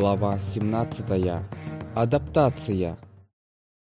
Глава 17. Адаптация.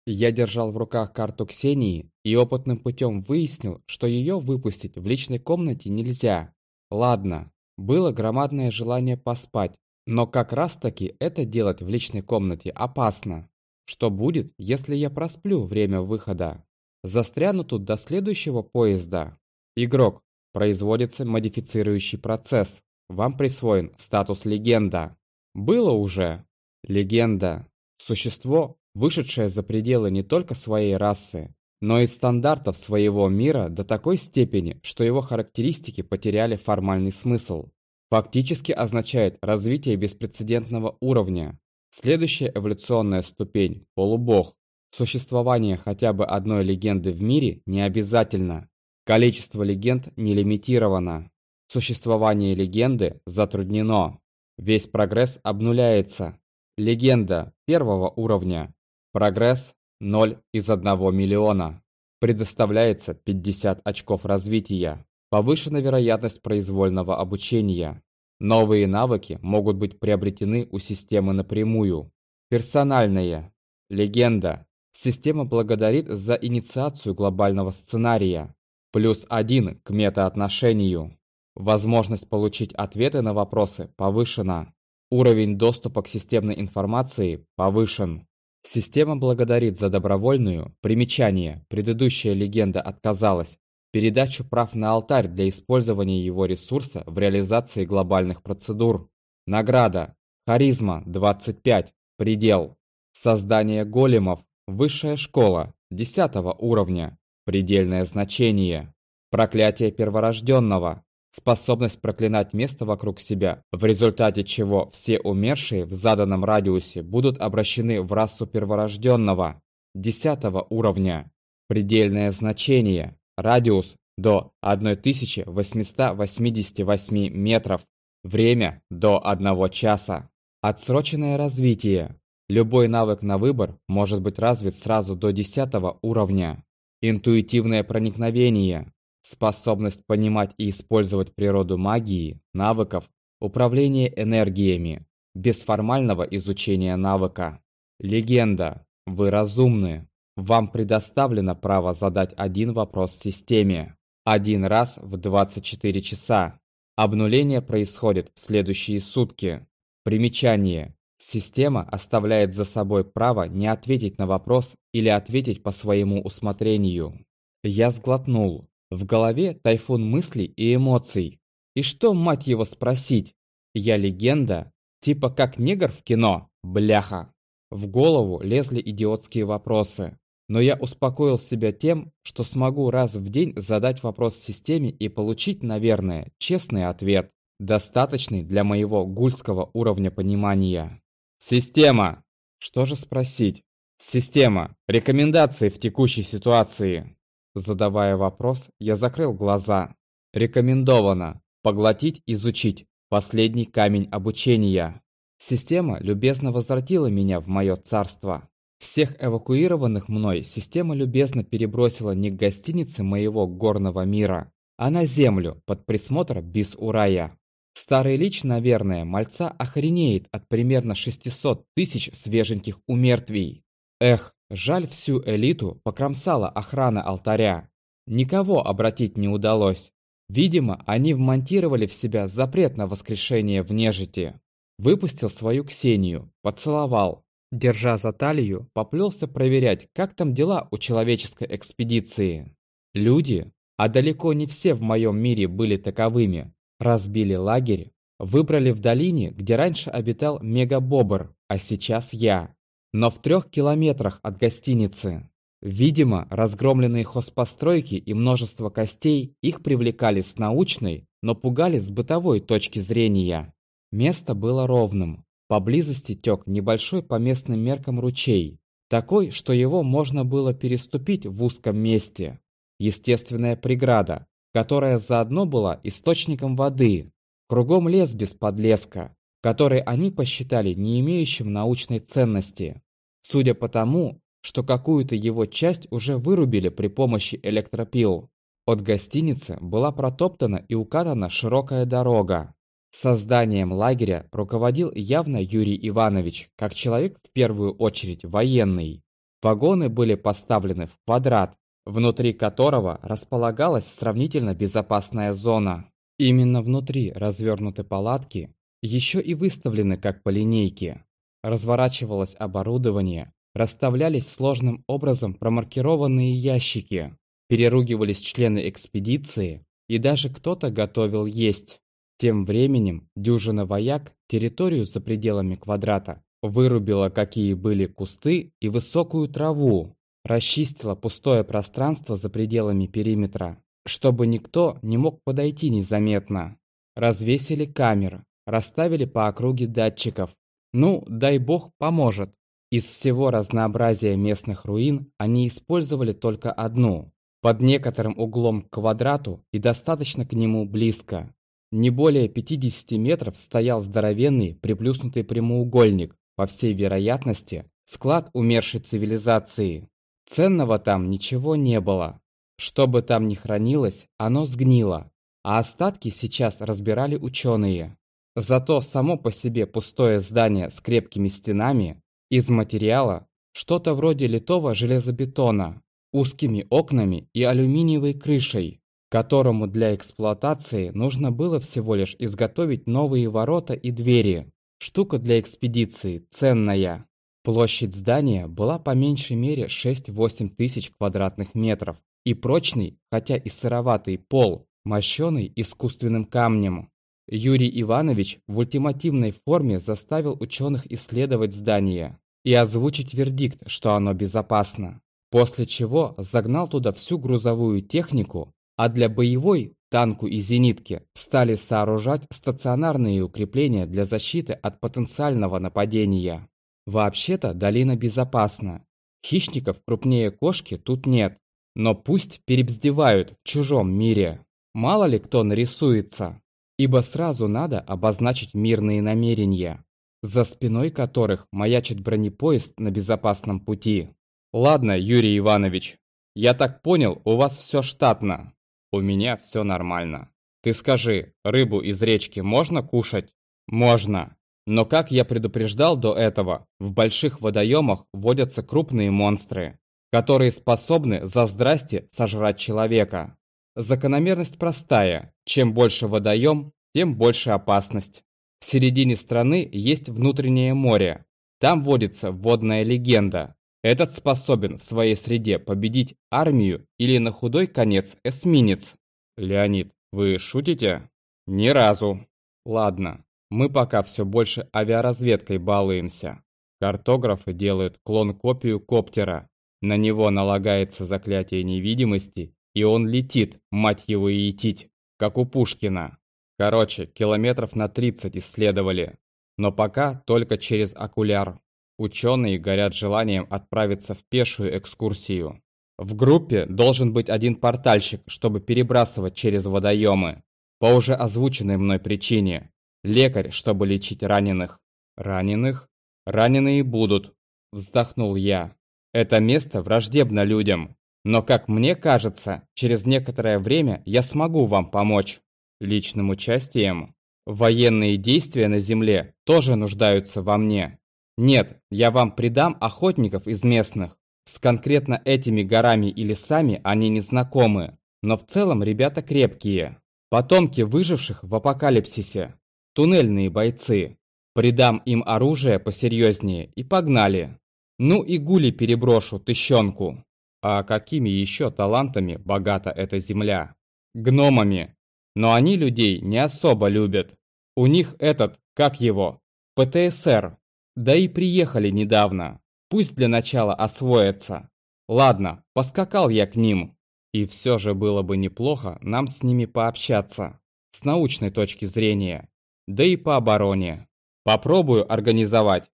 Я держал в руках карту Ксении и опытным путем выяснил, что ее выпустить в личной комнате нельзя. Ладно, было громадное желание поспать, но как раз таки это делать в личной комнате опасно. Что будет, если я просплю время выхода? Застряну тут до следующего поезда. Игрок. Производится модифицирующий процесс. Вам присвоен статус легенда. Было уже. Легенда. Существо, вышедшее за пределы не только своей расы, но и стандартов своего мира до такой степени, что его характеристики потеряли формальный смысл. Фактически означает развитие беспрецедентного уровня. Следующая эволюционная ступень – полубог. Существование хотя бы одной легенды в мире не обязательно. Количество легенд не лимитировано. Существование легенды затруднено. Весь прогресс обнуляется. Легенда первого уровня. Прогресс 0 из 1 миллиона. Предоставляется 50 очков развития. Повышена вероятность произвольного обучения. Новые навыки могут быть приобретены у системы напрямую. Персональная. Легенда. Система благодарит за инициацию глобального сценария. Плюс один к метаотношению. Возможность получить ответы на вопросы повышена. Уровень доступа к системной информации повышен. Система благодарит за добровольную, примечание, предыдущая легенда отказалась, передачу прав на алтарь для использования его ресурса в реализации глобальных процедур. Награда. Харизма 25. Предел. Создание големов. Высшая школа. 10 уровня. Предельное значение. Проклятие перворожденного способность проклинать место вокруг себя, в результате чего все умершие в заданном радиусе будут обращены в расу перворожденного 10 уровня. Предельное значение. Радиус до 1888 метров. Время до 1 часа. Отсроченное развитие. Любой навык на выбор может быть развит сразу до 10 уровня. Интуитивное проникновение способность понимать и использовать природу магии, навыков, управление энергиями, без формального изучения навыка. Легенда. Вы разумны. Вам предоставлено право задать один вопрос системе. Один раз в 24 часа. Обнуление происходит в следующие сутки. Примечание. Система оставляет за собой право не ответить на вопрос или ответить по своему усмотрению. Я сглотнул. В голове тайфун мыслей и эмоций. И что, мать его, спросить? Я легенда? Типа как негр в кино? Бляха. В голову лезли идиотские вопросы. Но я успокоил себя тем, что смогу раз в день задать вопрос системе и получить, наверное, честный ответ, достаточный для моего гульского уровня понимания. Система! Что же спросить? Система, рекомендации в текущей ситуации. Задавая вопрос, я закрыл глаза. Рекомендовано поглотить, изучить последний камень обучения. Система любезно возвратила меня в мое царство. Всех эвакуированных мной система любезно перебросила не к гостинице моего горного мира, а на землю под присмотр Бис-Урая. Старый Лич, наверное, мальца охренеет от примерно 600 тысяч свеженьких умертвий. Эх, Жаль, всю элиту покромсала охрана алтаря. Никого обратить не удалось. Видимо, они вмонтировали в себя запрет на воскрешение в нежити. Выпустил свою Ксению, поцеловал. Держа за талию, поплелся проверять, как там дела у человеческой экспедиции. Люди, а далеко не все в моем мире были таковыми, разбили лагерь, выбрали в долине, где раньше обитал мегабобр, а сейчас я но в трех километрах от гостиницы. Видимо, разгромленные хозпостройки и множество костей их привлекали с научной, но пугали с бытовой точки зрения. Место было ровным. Поблизости тек небольшой по местным меркам ручей, такой, что его можно было переступить в узком месте. Естественная преграда, которая заодно была источником воды. Кругом лес без подлеска, который они посчитали не имеющим научной ценности. Судя по тому, что какую-то его часть уже вырубили при помощи электропил. От гостиницы была протоптана и укатана широкая дорога. Созданием лагеря руководил явно Юрий Иванович, как человек в первую очередь военный. Вагоны были поставлены в квадрат, внутри которого располагалась сравнительно безопасная зона. Именно внутри развернуты палатки, еще и выставлены как по линейке. Разворачивалось оборудование, расставлялись сложным образом промаркированные ящики, переругивались члены экспедиции и даже кто-то готовил есть. Тем временем дюжина вояк территорию за пределами квадрата вырубила какие были кусты и высокую траву, расчистила пустое пространство за пределами периметра, чтобы никто не мог подойти незаметно. Развесили камеры, расставили по округе датчиков. Ну, дай бог, поможет. Из всего разнообразия местных руин они использовали только одну, под некоторым углом к квадрату и достаточно к нему близко. Не более 50 метров стоял здоровенный приплюснутый прямоугольник, по всей вероятности, склад умершей цивилизации. Ценного там ничего не было. Что бы там ни хранилось, оно сгнило, а остатки сейчас разбирали ученые. Зато само по себе пустое здание с крепкими стенами из материала что-то вроде литого железобетона, узкими окнами и алюминиевой крышей, которому для эксплуатации нужно было всего лишь изготовить новые ворота и двери. Штука для экспедиции ценная. Площадь здания была по меньшей мере 6-8 тысяч квадратных метров и прочный, хотя и сыроватый пол, мощеный искусственным камнем. Юрий Иванович в ультимативной форме заставил ученых исследовать здание и озвучить вердикт, что оно безопасно. После чего загнал туда всю грузовую технику, а для боевой, танку и зенитки, стали сооружать стационарные укрепления для защиты от потенциального нападения. Вообще-то долина безопасна. Хищников крупнее кошки тут нет. Но пусть перебздевают в чужом мире. Мало ли кто нарисуется ибо сразу надо обозначить мирные намерения, за спиной которых маячит бронепоезд на безопасном пути. Ладно, Юрий Иванович, я так понял, у вас все штатно. У меня все нормально. Ты скажи, рыбу из речки можно кушать? Можно. Но как я предупреждал до этого, в больших водоемах водятся крупные монстры, которые способны за здрасте сожрать человека. Закономерность простая. Чем больше водоем, тем больше опасность. В середине страны есть внутреннее море. Там водится водная легенда. Этот способен в своей среде победить армию или на худой конец эсминец. Леонид, вы шутите? Ни разу. Ладно, мы пока все больше авиаразведкой балуемся. Картографы делают клон-копию коптера. На него налагается заклятие невидимости и он летит, мать его и етить, как у Пушкина. Короче, километров на 30 исследовали. Но пока только через окуляр. Ученые горят желанием отправиться в пешую экскурсию. В группе должен быть один портальщик, чтобы перебрасывать через водоемы. По уже озвученной мной причине. Лекарь, чтобы лечить раненых. Раненых? Раненые будут. Вздохнул я. Это место враждебно людям. Но, как мне кажется, через некоторое время я смогу вам помочь. Личным участием. Военные действия на земле тоже нуждаются во мне. Нет, я вам придам охотников из местных. С конкретно этими горами и лесами они не знакомы, но в целом ребята крепкие. Потомки выживших в апокалипсисе. Туннельные бойцы. Придам им оружие посерьезнее и погнали. Ну и гули переброшу, тыщенку. А какими еще талантами богата эта земля? Гномами. Но они людей не особо любят. У них этот, как его, ПТСР. Да и приехали недавно. Пусть для начала освоятся. Ладно, поскакал я к ним. И все же было бы неплохо нам с ними пообщаться. С научной точки зрения. Да и по обороне. Попробую организовать.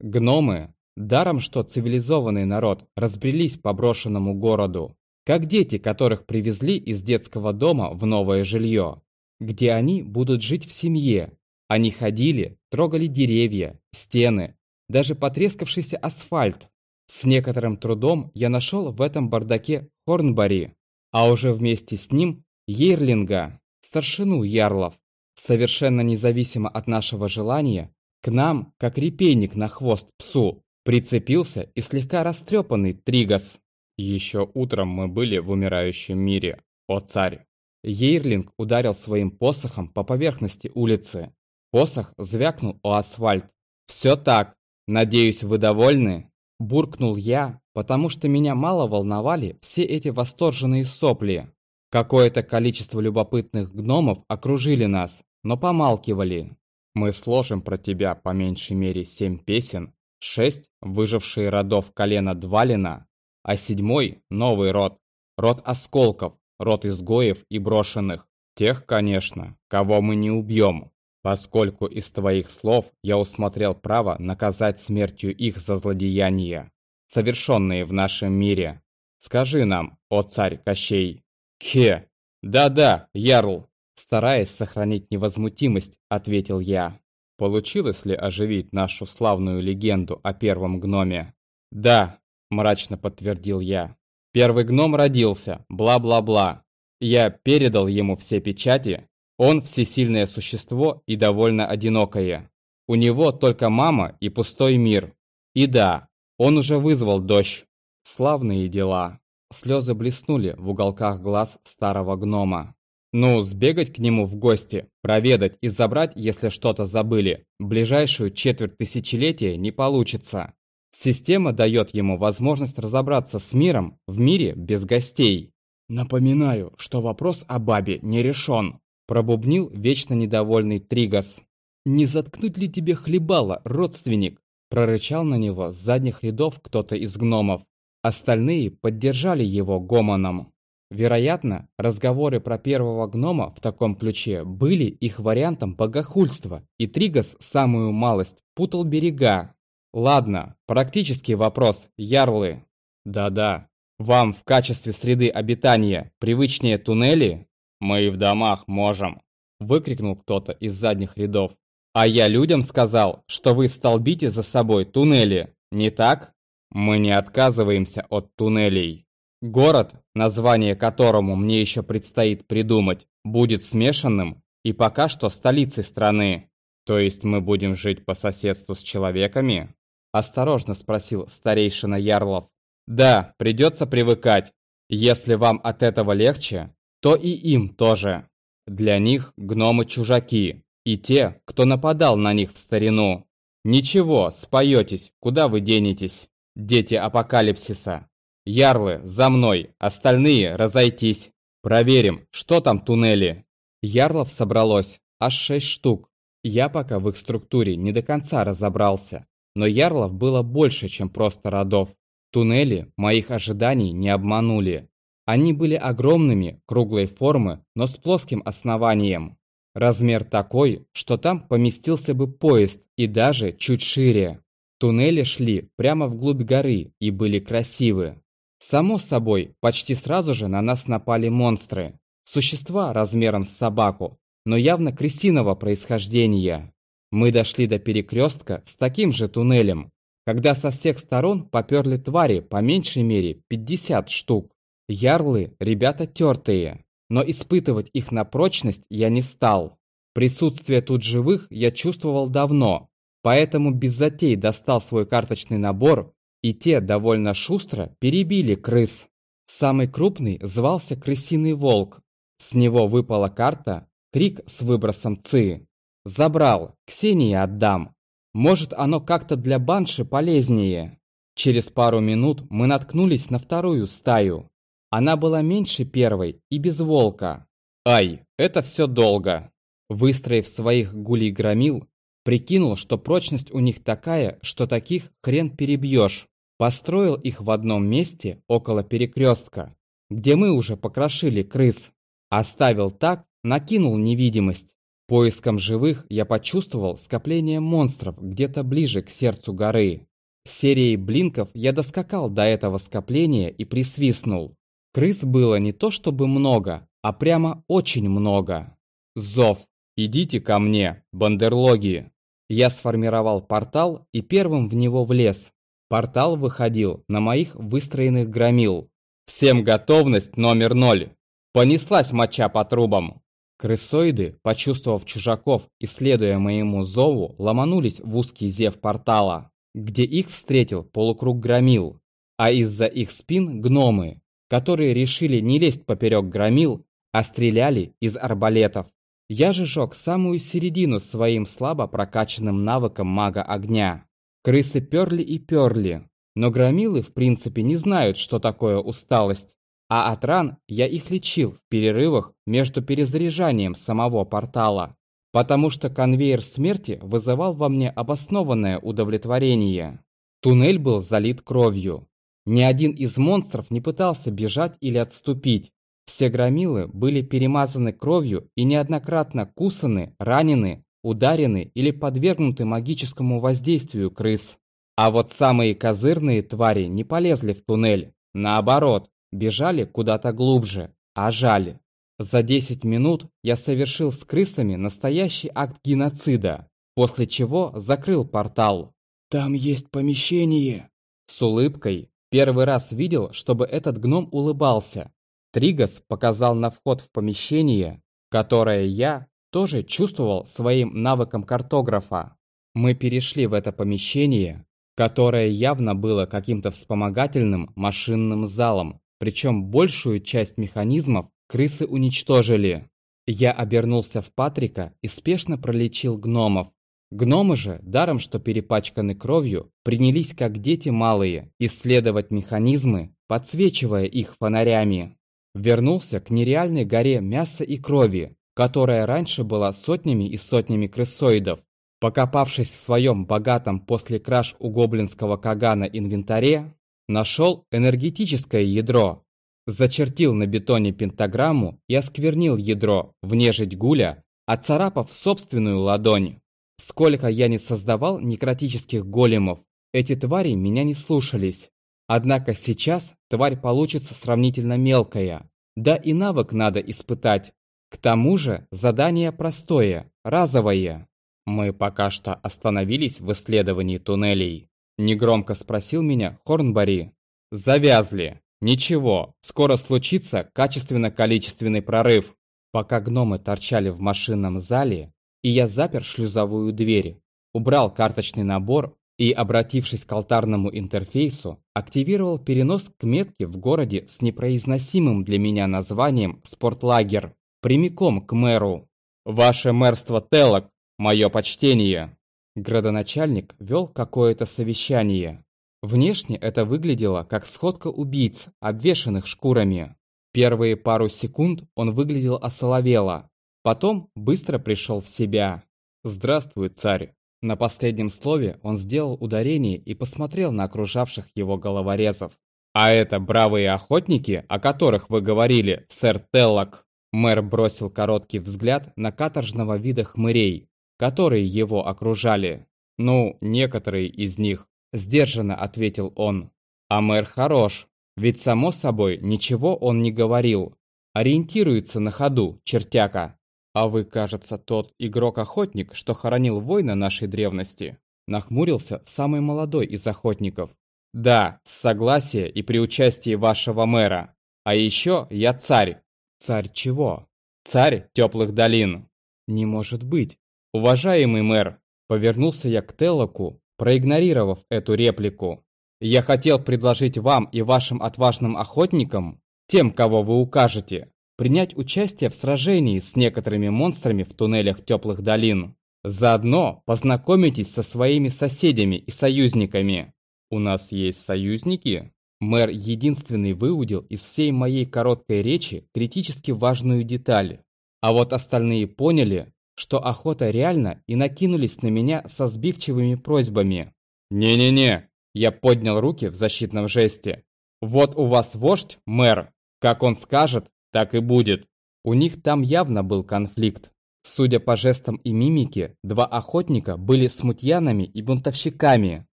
Гномы Даром, что цивилизованный народ разбрелись по брошенному городу, как дети, которых привезли из детского дома в новое жилье, где они будут жить в семье. Они ходили, трогали деревья, стены, даже потрескавшийся асфальт. С некоторым трудом я нашел в этом бардаке Хорнбари, а уже вместе с ним Ейрлинга, старшину Ярлов. Совершенно независимо от нашего желания, к нам, как репейник на хвост псу, прицепился и слегка растрепанный Тригас. Еще утром мы были в умирающем мире, о царь. Ейрлинг ударил своим посохом по поверхности улицы. Посох звякнул о асфальт. «Все так. Надеюсь, вы довольны?» Буркнул я, потому что меня мало волновали все эти восторженные сопли. Какое-то количество любопытных гномов окружили нас, но помалкивали. Мы сложим про тебя по меньшей мере семь песен, шесть – выжившие родов колена Двалина, а седьмой – новый род, род осколков, род изгоев и брошенных. Тех, конечно, кого мы не убьем, поскольку из твоих слов я усмотрел право наказать смертью их за злодеяния, совершенные в нашем мире. Скажи нам, о царь Кощей. Хе, да-да, ярл, стараясь сохранить невозмутимость, ответил я. Получилось ли оживить нашу славную легенду о первом гноме? Да, мрачно подтвердил я. Первый гном родился, бла-бла-бла. Я передал ему все печати. Он всесильное существо и довольно одинокое. У него только мама и пустой мир. И да, он уже вызвал дождь. Славные дела. Слезы блеснули в уголках глаз старого гнома. Ну, сбегать к нему в гости, проведать и забрать, если что-то забыли, ближайшую четверть тысячелетия не получится. Система дает ему возможность разобраться с миром в мире без гостей. Напоминаю, что вопрос о бабе не решен. Пробубнил вечно недовольный Тригас. «Не заткнуть ли тебе хлебало, родственник?» Прорычал на него с задних рядов кто-то из гномов. Остальные поддержали его гомоном. Вероятно, разговоры про первого гнома в таком ключе были их вариантом богохульства, и Тригас самую малость путал берега. Ладно, практический вопрос, ярлы. Да-да, вам в качестве среды обитания привычнее туннели? Мы и в домах можем, выкрикнул кто-то из задних рядов. А я людям сказал, что вы столбите за собой туннели, не так? Мы не отказываемся от туннелей. Город, название которому мне еще предстоит придумать, будет смешанным и пока что столицей страны. То есть мы будем жить по соседству с человеками? Осторожно спросил старейшина Ярлов. Да, придется привыкать. Если вам от этого легче, то и им тоже. Для них гномы чужаки, и те, кто нападал на них в старину. Ничего, споетесь, куда вы денетесь, дети апокалипсиса. Ярлы, за мной, остальные разойтись. Проверим, что там туннели. Ярлов собралось аж шесть штук. Я пока в их структуре не до конца разобрался. Но ярлов было больше, чем просто родов. Туннели моих ожиданий не обманули. Они были огромными, круглой формы, но с плоским основанием. Размер такой, что там поместился бы поезд и даже чуть шире. Туннели шли прямо вглубь горы и были красивы. Само собой, почти сразу же на нас напали монстры. Существа размером с собаку, но явно крысиного происхождения. Мы дошли до перекрестка с таким же туннелем, когда со всех сторон поперли твари по меньшей мере 50 штук. Ярлы – ребята тертые, но испытывать их на прочность я не стал. Присутствие тут живых я чувствовал давно, поэтому без затей достал свой карточный набор, и те довольно шустро перебили крыс. Самый крупный звался Крысиный Волк. С него выпала карта «Крик с выбросом ЦИ». Забрал, Ксении отдам. Может, оно как-то для банши полезнее. Через пару минут мы наткнулись на вторую стаю. Она была меньше первой и без волка. Ай, это все долго. Выстроив своих гулей-громил, прикинул, что прочность у них такая, что таких хрен перебьешь. Построил их в одном месте около перекрестка, где мы уже покрошили крыс. Оставил так, накинул невидимость. Поиском живых я почувствовал скопление монстров где-то ближе к сердцу горы. Серией блинков я доскакал до этого скопления и присвистнул. Крыс было не то чтобы много, а прямо очень много. Зов. Идите ко мне, бандерлоги. Я сформировал портал и первым в него влез. Портал выходил на моих выстроенных громил. Всем готовность номер ноль. Понеслась моча по трубам. Крысоиды, почувствовав чужаков и следуя моему зову, ломанулись в узкий зев портала, где их встретил полукруг громил, а из-за их спин гномы, которые решили не лезть поперек громил, а стреляли из арбалетов. Я же жег самую середину своим слабо прокачанным навыком мага огня. Крысы перли и перли, но громилы в принципе не знают, что такое усталость. А от ран я их лечил в перерывах между перезаряжанием самого портала, потому что конвейер смерти вызывал во мне обоснованное удовлетворение. Туннель был залит кровью. Ни один из монстров не пытался бежать или отступить. Все громилы были перемазаны кровью и неоднократно кусаны, ранены ударены или подвергнуты магическому воздействию крыс. А вот самые козырные твари не полезли в туннель, наоборот, бежали куда-то глубже, а жали. За 10 минут я совершил с крысами настоящий акт геноцида, после чего закрыл портал. «Там есть помещение!» С улыбкой первый раз видел, чтобы этот гном улыбался. Тригас показал на вход в помещение, которое я тоже чувствовал своим навыком картографа. Мы перешли в это помещение, которое явно было каким-то вспомогательным машинным залом, причем большую часть механизмов крысы уничтожили. Я обернулся в Патрика и спешно пролечил гномов. Гномы же, даром что перепачканы кровью, принялись как дети малые исследовать механизмы, подсвечивая их фонарями. Вернулся к нереальной горе мяса и крови, которая раньше была сотнями и сотнями крысоидов. Покопавшись в своем богатом после краж у гоблинского кагана инвентаре, нашел энергетическое ядро, зачертил на бетоне пентаграмму и осквернил ядро в нежить гуля, отцарапав собственную ладонь. Сколько я не создавал некротических големов, эти твари меня не слушались. Однако сейчас тварь получится сравнительно мелкая. Да и навык надо испытать, к тому же задание простое, разовое. Мы пока что остановились в исследовании туннелей. Негромко спросил меня Хорнбари. Завязли. Ничего, скоро случится качественно-количественный прорыв. Пока гномы торчали в машинном зале, и я запер шлюзовую дверь, убрал карточный набор и, обратившись к алтарному интерфейсу, активировал перенос к метке в городе с непроизносимым для меня названием «Спортлагер» прямиком к мэру. «Ваше мэрство Телок, мое почтение!» Градоначальник вел какое-то совещание. Внешне это выглядело как сходка убийц, обвешанных шкурами. Первые пару секунд он выглядел осоловело, потом быстро пришел в себя. «Здравствуй, царь!» На последнем слове он сделал ударение и посмотрел на окружавших его головорезов. «А это бравые охотники, о которых вы говорили, сэр Теллок?» Мэр бросил короткий взгляд на каторжного вида хмырей, которые его окружали. «Ну, некоторые из них», – сдержанно ответил он. «А мэр хорош, ведь само собой ничего он не говорил. Ориентируется на ходу, чертяка. А вы, кажется, тот игрок-охотник, что хоронил воина нашей древности?» Нахмурился самый молодой из охотников. «Да, с согласия и при участии вашего мэра. А еще я царь, Царь чего? Царь теплых долин. Не может быть. Уважаемый мэр, повернулся я к Теллоку, проигнорировав эту реплику. Я хотел предложить вам и вашим отважным охотникам, тем, кого вы укажете, принять участие в сражении с некоторыми монстрами в туннелях теплых долин. Заодно познакомитесь со своими соседями и союзниками. У нас есть союзники? Мэр единственный выудил из всей моей короткой речи критически важную деталь. А вот остальные поняли, что охота реально и накинулись на меня со сбивчивыми просьбами. «Не-не-не!» Я поднял руки в защитном жесте. «Вот у вас вождь, мэр. Как он скажет, так и будет». У них там явно был конфликт. Судя по жестам и мимике, два охотника были смутьянами и бунтовщиками,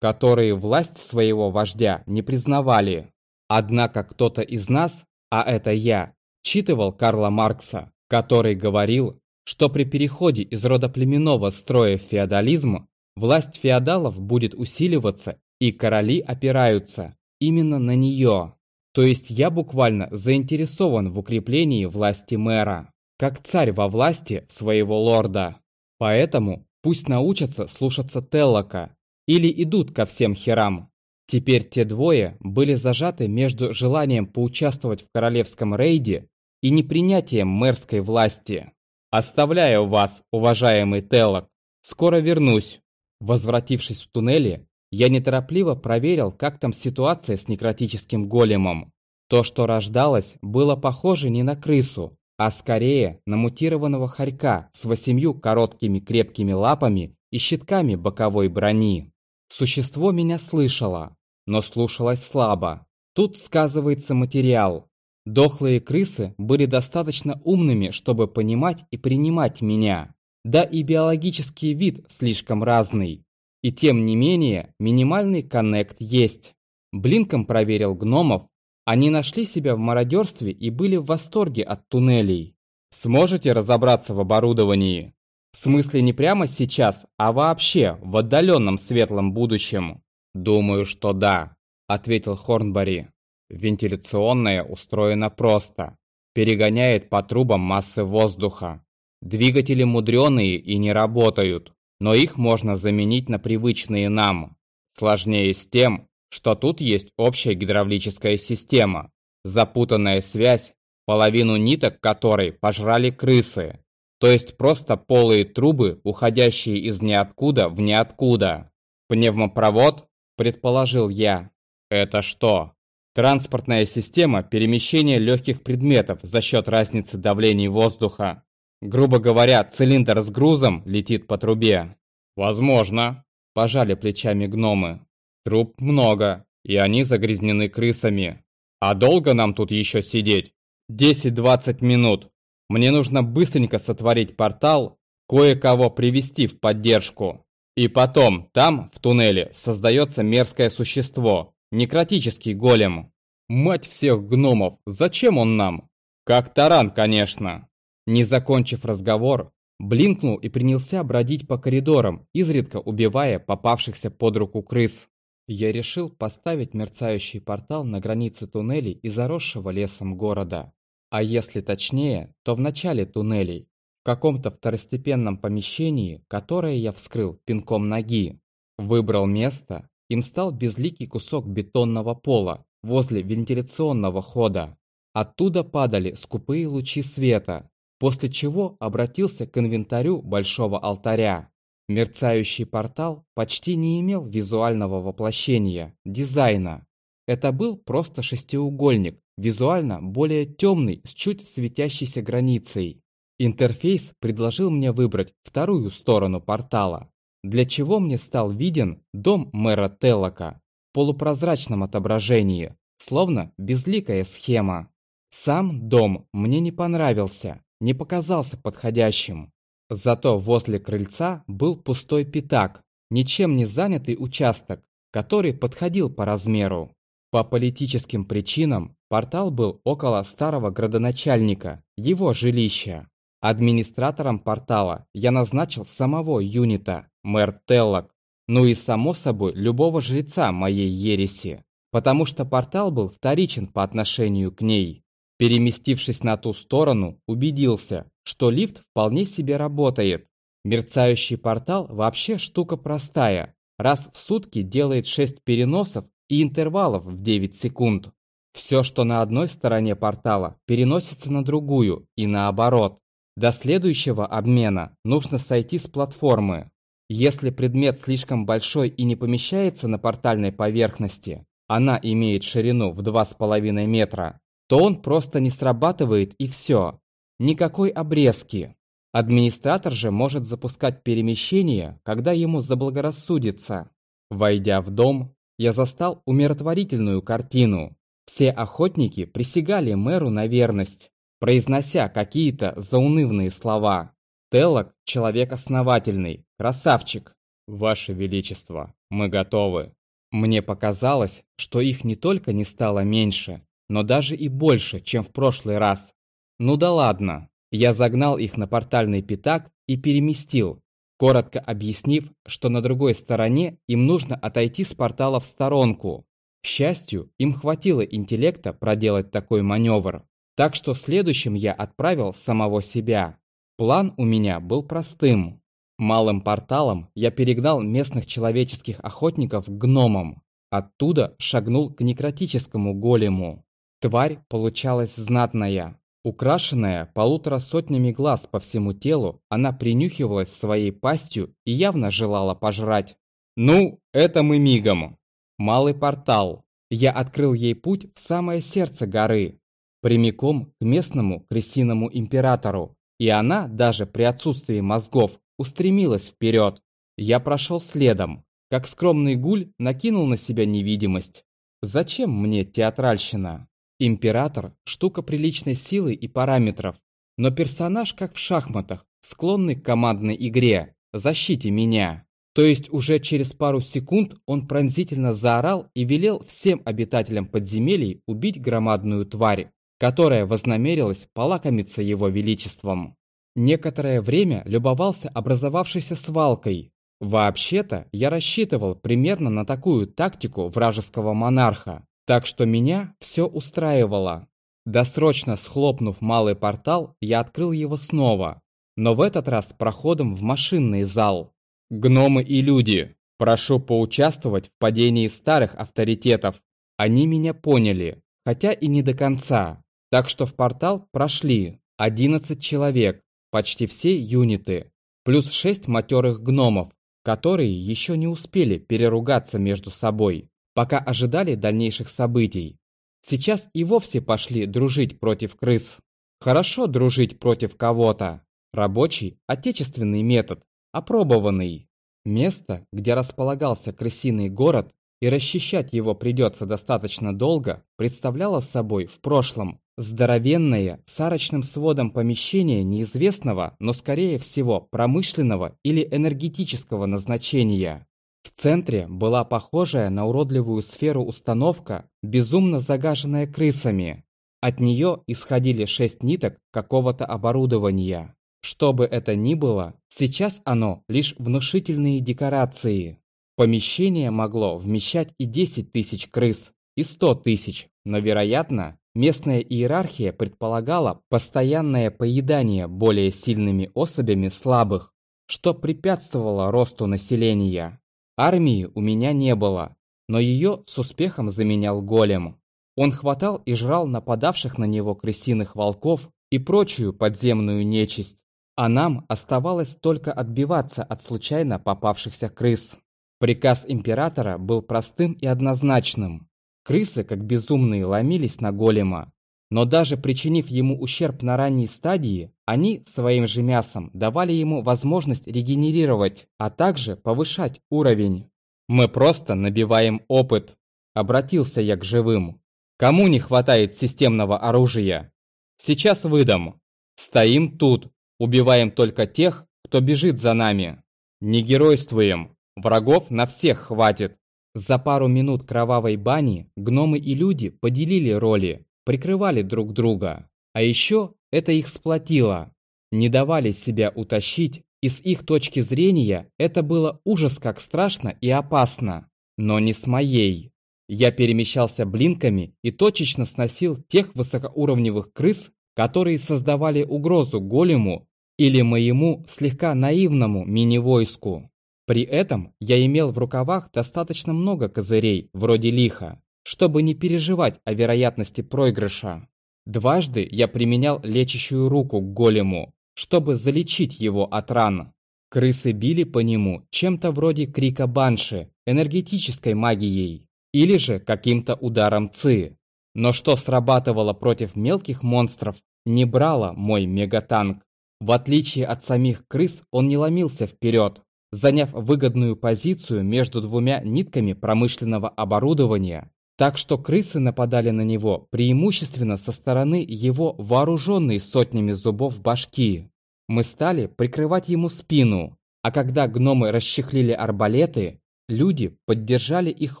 которые власть своего вождя не признавали. Однако кто-то из нас, а это я, читывал Карла Маркса, который говорил, что при переходе из рода племенного строя в феодализм власть феодалов будет усиливаться и короли опираются именно на нее. То есть я буквально заинтересован в укреплении власти мэра. как царь во власти своего лорда. Поэтому пусть научатся слушаться Теллока или идут ко всем херам. Теперь те двое были зажаты между желанием поучаствовать в королевском рейде и непринятием мэрской власти. «Оставляю вас, уважаемый Теллок. Скоро вернусь». Возвратившись в туннеле, я неторопливо проверил, как там ситуация с некротическим големом. То, что рождалось, было похоже не на крысу, а скорее на мутированного хорька с восемью короткими крепкими лапами и щитками боковой брони. Существо меня слышало, но слушалось слабо. Тут сказывается материал. Дохлые крысы были достаточно умными, чтобы понимать и принимать меня. Да и биологический вид слишком разный. И тем не менее, минимальный коннект есть. Блинком проверил гномов. Они нашли себя в мародерстве и были в восторге от туннелей. Сможете разобраться в оборудовании? В смысле не прямо сейчас, а вообще в отдаленном светлом будущем? Думаю, что да, ответил Хорнбари. Вентиляционная устроена просто. Перегоняет по трубам массы воздуха. Двигатели мудреные и не работают но их можно заменить на привычные нам. Сложнее с тем, что тут есть общая гидравлическая система, запутанная связь, половину ниток которой пожрали крысы, то есть просто полые трубы, уходящие из ниоткуда в ниоткуда. Пневмопровод, предположил я. Это что? Транспортная система перемещения легких предметов за счет разницы давлений воздуха. Грубо говоря, цилиндр с грузом летит по трубе. Возможно, пожали плечами гномы. Труб много, и они загрязнены крысами. А долго нам тут еще сидеть? 10-20 минут. Мне нужно быстренько сотворить портал, кое-кого привести в поддержку. И потом, там, в туннеле, создается мерзкое существо, некротический голем. Мать всех гномов, зачем он нам? Как таран, конечно. Не закончив разговор, блинкнул и принялся бродить по коридорам, изредка убивая попавшихся под руку крыс. Я решил поставить мерцающий портал на границе туннелей и заросшего лесом города. А если точнее, то в начале туннелей, в каком-то второстепенном помещении, которое я вскрыл пинком ноги. Выбрал место, им стал безликий кусок бетонного пола возле вентиляционного хода. Оттуда падали скупые лучи света, после чего обратился к инвентарю большого алтаря. Мерцающий портал почти не имел визуального воплощения, дизайна. Это был просто шестиугольник, визуально более темный, с чуть светящейся границей. Интерфейс предложил мне выбрать вторую сторону портала, для чего мне стал виден дом мэра Теллока в полупрозрачном отображении, словно безликая схема. Сам дом мне не понравился, не показался подходящим. Зато возле крыльца был пустой пятак, ничем не занятый участок, который подходил по размеру. По политическим причинам портал был около старого градоначальника, его жилища. Администратором портала я назначил самого юнита, мэр Теллок, ну и само собой любого жреца моей ереси, потому что портал был вторичен по отношению к ней. Переместившись на ту сторону, убедился, что лифт вполне себе работает. Мерцающий портал вообще штука простая. Раз в сутки делает 6 переносов и интервалов в 9 секунд. Все, что на одной стороне портала, переносится на другую и наоборот. До следующего обмена нужно сойти с платформы. Если предмет слишком большой и не помещается на портальной поверхности, она имеет ширину в 2,5 метра, то он просто не срабатывает и все. Никакой обрезки. Администратор же может запускать перемещение, когда ему заблагорассудится. Войдя в дом, я застал умиротворительную картину. Все охотники присягали мэру на верность, произнося какие-то заунывные слова. Теллок – человек основательный, красавчик. Ваше Величество, мы готовы. Мне показалось, что их не только не стало меньше, но даже и больше, чем в прошлый раз. Ну да ладно, я загнал их на портальный пятак и переместил, коротко объяснив, что на другой стороне им нужно отойти с портала в сторонку. К счастью, им хватило интеллекта проделать такой маневр. Так что следующим я отправил самого себя. План у меня был простым. Малым порталом я перегнал местных человеческих охотников к гномам. Оттуда шагнул к некротическому голему. Тварь получалась знатная. Украшенная полутора сотнями глаз по всему телу, она принюхивалась своей пастью и явно желала пожрать. Ну, это мы мигом. Малый портал. Я открыл ей путь в самое сердце горы, прямиком к местному крысиному императору, и она, даже при отсутствии мозгов, устремилась вперед. Я прошел следом, как скромный гуль накинул на себя невидимость. Зачем мне театральщина? Император – штука приличной силы и параметров, но персонаж, как в шахматах, склонный к командной игре, защите меня. То есть уже через пару секунд он пронзительно заорал и велел всем обитателям подземелий убить громадную тварь, которая вознамерилась полакомиться его величеством. Некоторое время любовался образовавшейся свалкой. Вообще-то я рассчитывал примерно на такую тактику вражеского монарха, так что меня все устраивало. Досрочно схлопнув малый портал, я открыл его снова, но в этот раз проходом в машинный зал. Гномы и люди, прошу поучаствовать в падении старых авторитетов. Они меня поняли, хотя и не до конца. Так что в портал прошли 11 человек, почти все юниты, плюс 6 матерых гномов, которые еще не успели переругаться между собой, пока ожидали дальнейших событий. Сейчас и вовсе пошли дружить против крыс. Хорошо дружить против кого-то. Рабочий, отечественный метод, опробованный. Место, где располагался крысиный город, и расчищать его придется достаточно долго, представляло собой в прошлом Здоровенное, с арочным сводом помещение неизвестного, но скорее всего промышленного или энергетического назначения. В центре была похожая на уродливую сферу установка, безумно загаженная крысами. От нее исходили шесть ниток какого-то оборудования. Что бы это ни было, сейчас оно лишь внушительные декорации. Помещение могло вмещать и 10 тысяч крыс, и 100 тысяч, но, вероятно, Местная иерархия предполагала постоянное поедание более сильными особями слабых, что препятствовало росту населения. Армии у меня не было, но ее с успехом заменял голем. Он хватал и жрал нападавших на него крысиных волков и прочую подземную нечисть, а нам оставалось только отбиваться от случайно попавшихся крыс. Приказ императора был простым и однозначным Крысы, как безумные, ломились на голема. Но даже причинив ему ущерб на ранней стадии, они своим же мясом давали ему возможность регенерировать, а также повышать уровень. «Мы просто набиваем опыт», – обратился я к живым. «Кому не хватает системного оружия? Сейчас выдам. Стоим тут, убиваем только тех, кто бежит за нами. Не геройствуем, врагов на всех хватит. За пару минут кровавой бани гномы и люди поделили роли, прикрывали друг друга. А еще это их сплотило. Не давали себя утащить, и с их точки зрения это было ужас как страшно и опасно. Но не с моей. Я перемещался блинками и точечно сносил тех высокоуровневых крыс, которые создавали угрозу голему или моему слегка наивному мини-войску. При этом я имел в рукавах достаточно много козырей, вроде лиха, чтобы не переживать о вероятности проигрыша. Дважды я применял лечащую руку к голему, чтобы залечить его от ран. Крысы били по нему чем-то вроде крика банши, энергетической магией, или же каким-то ударом ци. Но что срабатывало против мелких монстров, не брало мой мегатанк. В отличие от самих крыс, он не ломился вперед, заняв выгодную позицию между двумя нитками промышленного оборудования, так что крысы нападали на него преимущественно со стороны его вооруженной сотнями зубов башки. Мы стали прикрывать ему спину, а когда гномы расчехлили арбалеты, люди поддержали их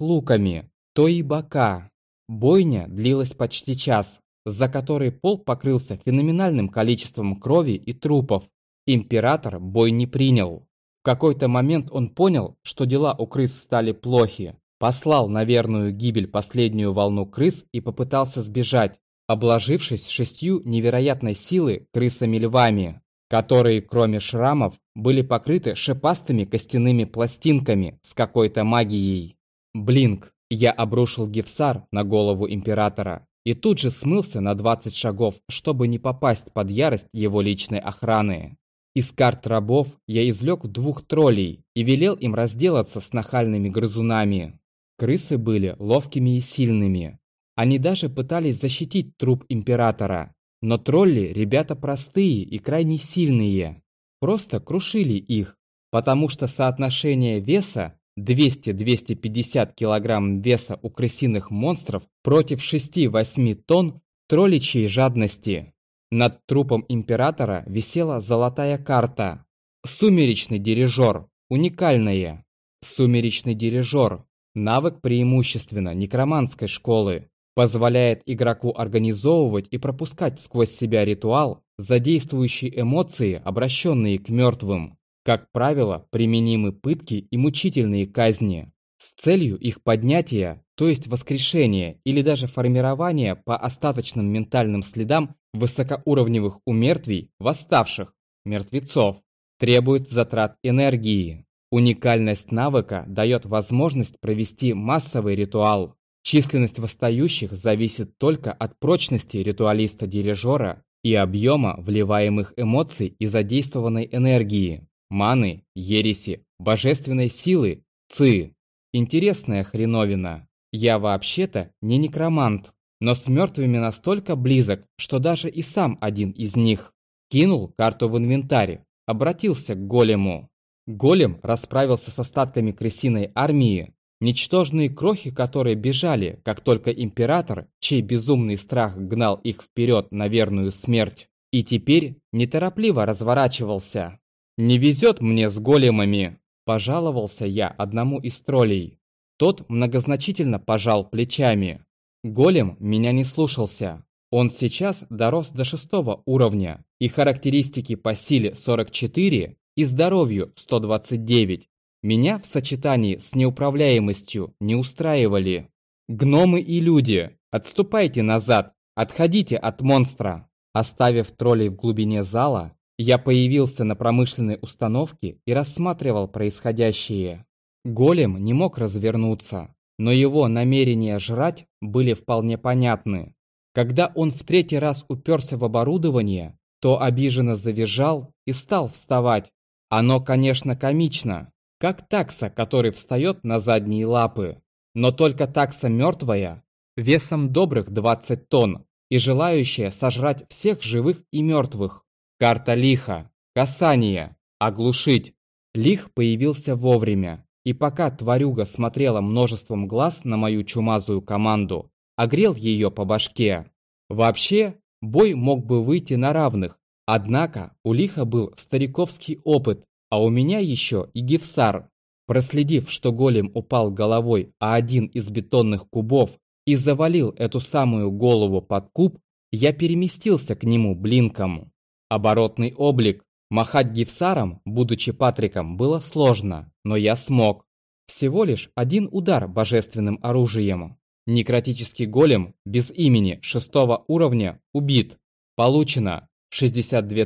луками, то и бока. Бойня длилась почти час, за который пол покрылся феноменальным количеством крови и трупов. Император бой не принял. В какой-то момент он понял, что дела у крыс стали плохи, послал на верную гибель последнюю волну крыс и попытался сбежать, обложившись шестью невероятной силы крысами-львами, которые, кроме шрамов, были покрыты шипастыми костяными пластинками с какой-то магией. Блинк, я обрушил гифсар на голову императора и тут же смылся на 20 шагов, чтобы не попасть под ярость его личной охраны. Из карт рабов я извлек двух троллей и велел им разделаться с нахальными грызунами. Крысы были ловкими и сильными. Они даже пытались защитить труп императора. Но тролли – ребята простые и крайне сильные. Просто крушили их, потому что соотношение веса 200-250 килограмм веса у крысиных монстров против 6-8 тонн тролличьей жадности. Над трупом императора висела золотая карта. Сумеречный дирижер. Уникальная. Сумеречный дирижер. Навык преимущественно некроманской школы. Позволяет игроку организовывать и пропускать сквозь себя ритуал, задействующий эмоции, обращенные к мертвым. Как правило, применимы пытки и мучительные казни с целью их поднятия, то есть воскрешения или даже формирования по остаточным ментальным следам высокоуровневых умертвий, восставших, мертвецов, требует затрат энергии. Уникальность навыка дает возможность провести массовый ритуал. Численность восстающих зависит только от прочности ритуалиста-дирижера и объема вливаемых эмоций и задействованной энергии маны, ереси, божественной силы, ци. Интересная хреновина. Я вообще-то не некромант, но с мертвыми настолько близок, что даже и сам один из них. Кинул карту в инвентарь, обратился к голему. Голем расправился с остатками крысиной армии, ничтожные крохи, которые бежали, как только император, чей безумный страх гнал их вперед на верную смерть, и теперь неторопливо разворачивался. «Не везет мне с големами!» – пожаловался я одному из троллей. Тот многозначительно пожал плечами. Голем меня не слушался. Он сейчас дорос до шестого уровня, и характеристики по силе 44 и здоровью 129 меня в сочетании с неуправляемостью не устраивали. Гномы и люди, отступайте назад, отходите от монстра. Оставив троллей в глубине зала, я появился на промышленной установке и рассматривал происходящее. Голем не мог развернуться, но его намерения жрать были вполне понятны. Когда он в третий раз уперся в оборудование, то обиженно завизжал и стал вставать. Оно, конечно, комично, как такса, который встает на задние лапы. Но только такса мертвая, весом добрых 20 тонн и желающая сожрать всех живых и мертвых. Карта лиха. Касание. Оглушить. Лих появился вовремя. И пока тварюга смотрела множеством глаз на мою чумазую команду, огрел ее по башке. Вообще, бой мог бы выйти на равных. Однако у Лиха был стариковский опыт, а у меня еще и гифсар. Проследив, что голем упал головой, а один из бетонных кубов и завалил эту самую голову под куб, я переместился к нему блинком. Оборотный облик. Махать гифсаром, будучи Патриком, было сложно, но я смог. Всего лишь один удар божественным оружием. Некротический голем без имени шестого уровня убит. Получено 62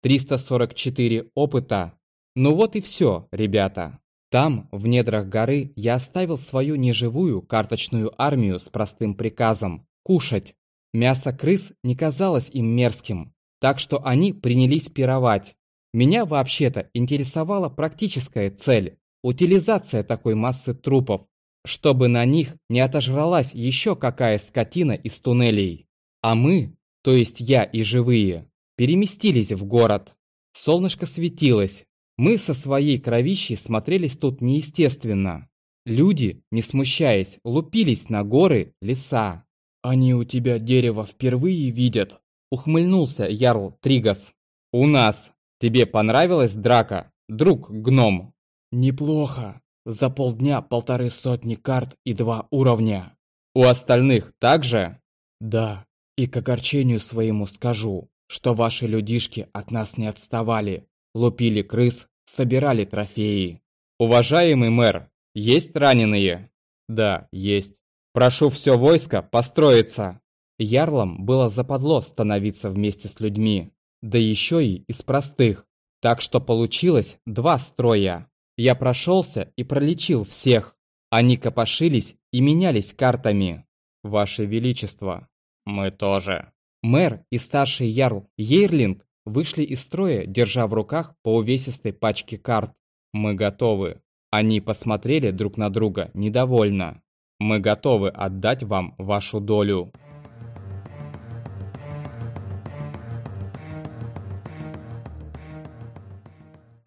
344 опыта. Ну вот и все, ребята. Там, в недрах горы, я оставил свою неживую карточную армию с простым приказом – кушать. Мясо крыс не казалось им мерзким, так что они принялись пировать. Меня вообще-то интересовала практическая цель – утилизация такой массы трупов, чтобы на них не отожралась еще какая скотина из туннелей. А мы, то есть я и живые, переместились в город. Солнышко светилось. Мы со своей кровищей смотрелись тут неестественно. Люди, не смущаясь, лупились на горы, леса. «Они у тебя дерево впервые видят?» Ухмыльнулся Ярл Тригас. «У нас! Тебе понравилась драка, друг гном?» «Неплохо. За полдня полторы сотни карт и два уровня». «У остальных также?» «Да. И к огорчению своему скажу, что ваши людишки от нас не отставали. Лупили крыс, собирали трофеи». «Уважаемый мэр, есть раненые?» «Да, есть. Прошу все войско построиться». Ярлам было западло становиться вместе с людьми, да еще и из простых. Так что получилось два строя. Я прошелся и пролечил всех. Они копошились и менялись картами. Ваше Величество, мы тоже. Мэр и старший ярл Ейрлинг вышли из строя, держа в руках по увесистой пачке карт. Мы готовы. Они посмотрели друг на друга недовольно. Мы готовы отдать вам вашу долю.